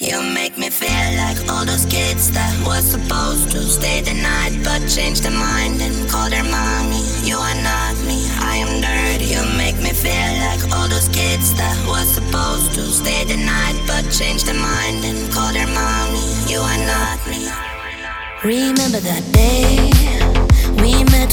You make me feel like all those kids that was supposed to stay the night but changed their mind and call their mommy. You are not me, I am dirty. You make me feel like all those kids that was supposed to stay the night but changed their mind and call their mommy. You are not me. Remember that day we met